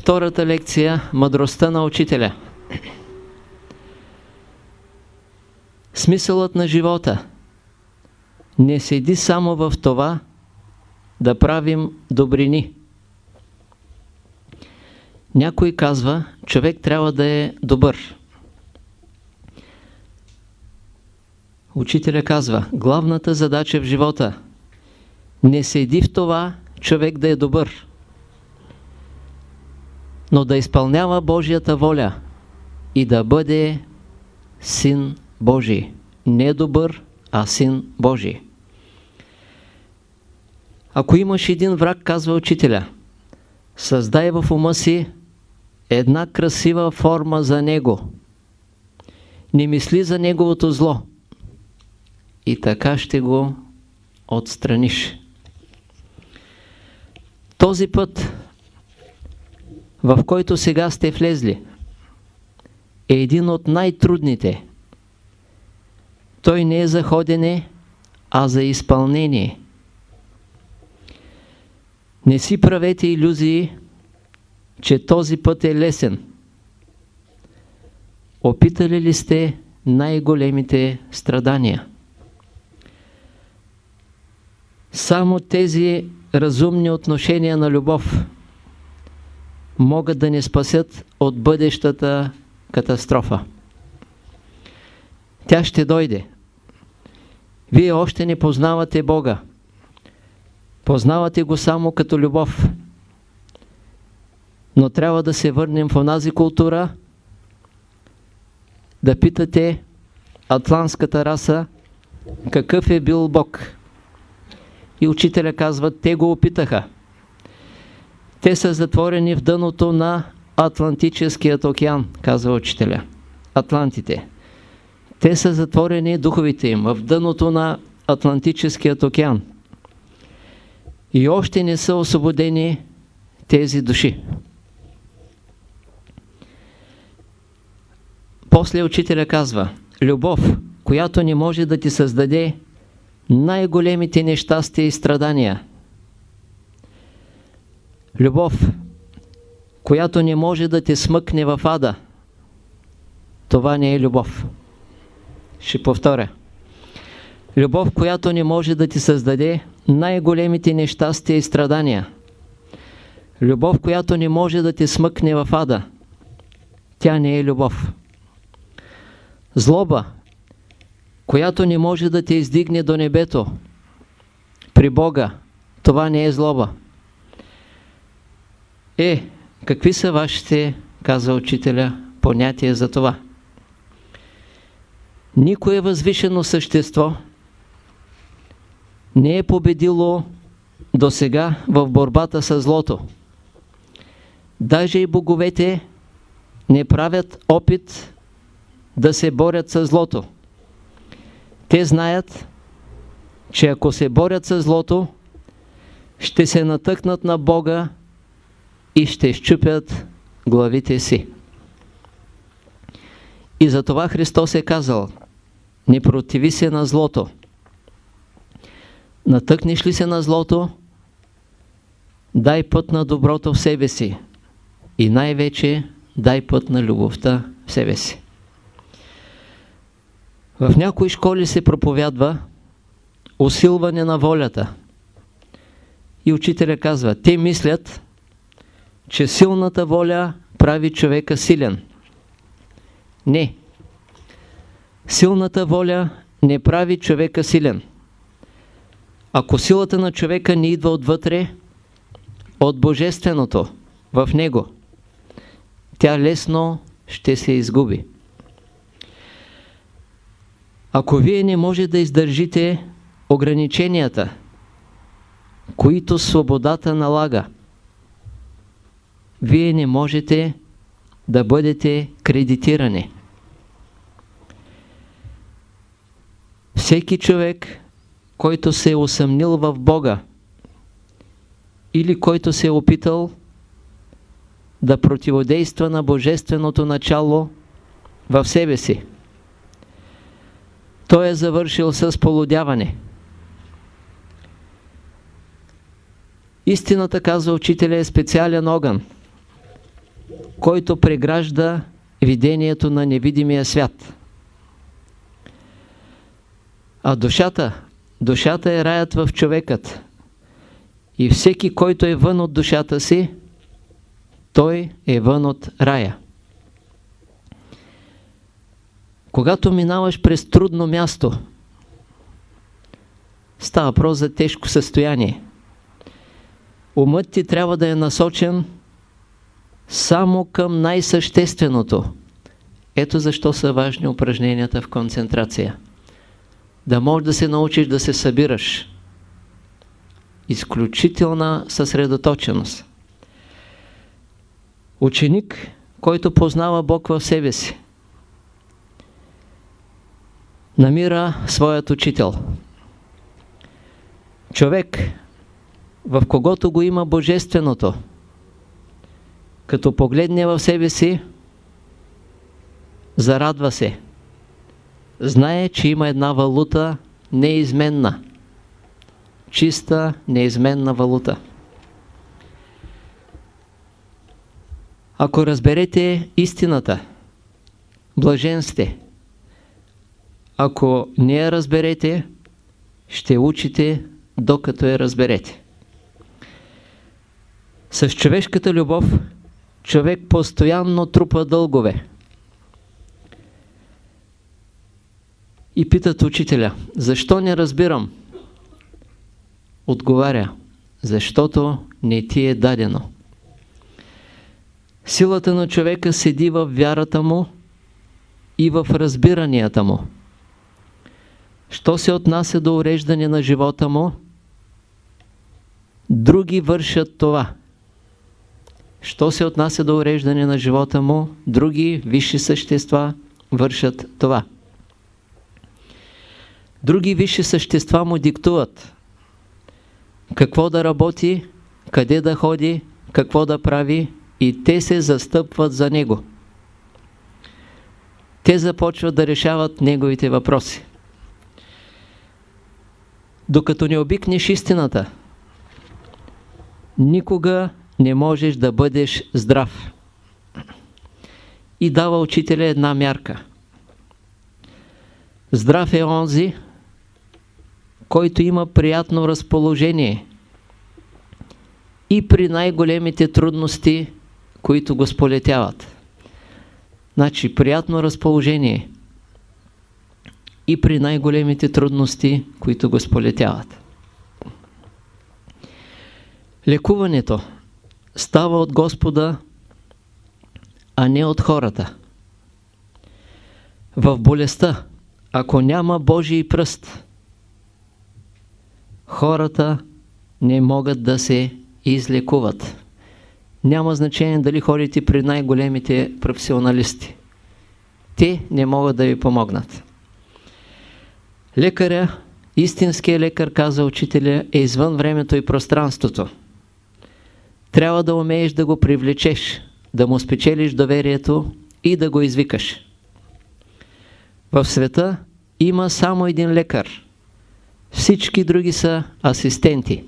Втората лекция – Мъдростта на учителя. Смисълът на живота не седи само в това да правим добрини. Някой казва, човек трябва да е добър. Учителя казва, главната задача в живота не седи в това човек да е добър, но да изпълнява Божията воля и да бъде син Божий. Не добър, а син Божий. Ако имаш един враг, казва учителя, създай в ума си една красива форма за него. Не мисли за неговото зло. И така ще го отстраниш. Този път, в който сега сте влезли, е един от най-трудните. Той не е за ходене, а за изпълнение. Не си правете иллюзии, че този път е лесен. Опитали ли сте най-големите страдания? Само тези разумни отношения на любов могат да ни спасят от бъдещата катастрофа. Тя ще дойде. Вие още не познавате Бога. Познавате го само като любов. Но трябва да се върнем в онази култура, да питате атлантската раса какъв е бил Бог. И учителя казва, те го опитаха. Те са затворени в дъното на Атлантическият океан, казва учителя. Атлантите. Те са затворени духовите им в дъното на Атлантическият океан. И още не са освободени тези души. После учителя казва, любов, която не може да ти създаде най-големите нещастия и страдания. Любов, която не може да те смъкне в ада. Това не е любов. Ще повторя. Любов, която не може да ти създаде най-големите нещастия и страдания. Любов, която не може да те смъкне в ада. Тя не е любов. Злоба, която не може да те издигне до небето при Бога, това не е злоба. Е, какви са вашите, каза учителя, понятия за това? Никое възвишено същество не е победило до сега в борбата с злото. Даже и боговете не правят опит да се борят с злото. Те знаят, че ако се борят с злото, ще се натъкнат на Бога и ще щупят главите си. И затова Христос е казал, не противи се на злото. Натъкнеш ли се на злото, дай път на доброто в себе си и най-вече дай път на любовта в себе си. В някои школи се проповядва усилване на волята. И учителя казва, те мислят, че силната воля прави човека силен. Не. Силната воля не прави човека силен. Ако силата на човека не идва отвътре, от Божественото в него, тя лесно ще се изгуби. Ако вие не може да издържите ограниченията, които свободата налага, вие не можете да бъдете кредитирани. Всеки човек, който се е усъмнил в Бога или който се е опитал да противодейства на Божественото начало в себе си, той е завършил с полудяване. Истината, казва учителя, е специален огън. Който прегражда видението на невидимия свят. А душата, душата е раят в човекът. И всеки, който е вън от душата си, той е вън от рая. Когато минаваш през трудно място, става въпрос за тежко състояние. Умът ти трябва да е насочен само към най-същественото. Ето защо са важни упражненията в концентрация. Да можеш да се научиш да се събираш. Изключителна съсредоточеност. Ученик, който познава Бог в себе си, намира своят учител. Човек, в когото го има Божественото, като погледне в себе си, зарадва се. Знае, че има една валута неизменна. Чиста, неизменна валута. Ако разберете истината, блажен сте. Ако не я разберете, ще учите докато я разберете. С човешката любов човек постоянно трупа дългове. И питат учителя, защо не разбирам? Отговаря, защото не ти е дадено. Силата на човека седи в вярата му и в разбиранията му. Що се отнася до уреждане на живота му, други вършат това. Що се отнася до уреждане на живота му, други висши същества вършат това. Други висши същества му диктуват какво да работи, къде да ходи, какво да прави и те се застъпват за него. Те започват да решават неговите въпроси. Докато не обикнеш истината, никога не можеш да бъдеш здрав. И дава учителя една мярка. Здрав е онзи, който има приятно разположение и при най-големите трудности, които го сполетяват. Значи, приятно разположение и при най-големите трудности, които го сполетяват. Лекуването става от Господа, а не от хората. В болестта, ако няма Божий пръст, хората не могат да се излекуват. Няма значение дали ходите при най-големите професионалисти. Те не могат да ви помогнат. Лекаря, истинският лекар, каза учителя, е извън времето и пространството. Трябва да умееш да го привлечеш, да му спечелиш доверието и да го извикаш. В света има само един лекар. Всички други са асистенти.